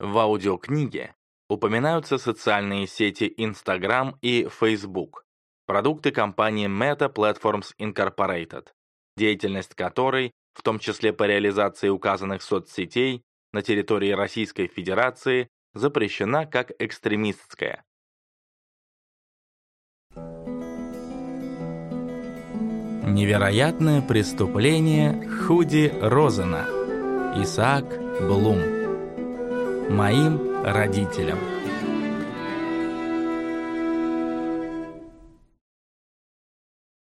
В аудиокниге упоминаются социальные сети Instagram и Facebook, продукты компании Meta Platforms Incorporated, деятельность которой, в том числе по реализации указанных соцсетей, на территории Российской Федерации запрещена как экстремистская. Невероятное преступление Худи Розена. Исаак Блум. Моим родителям.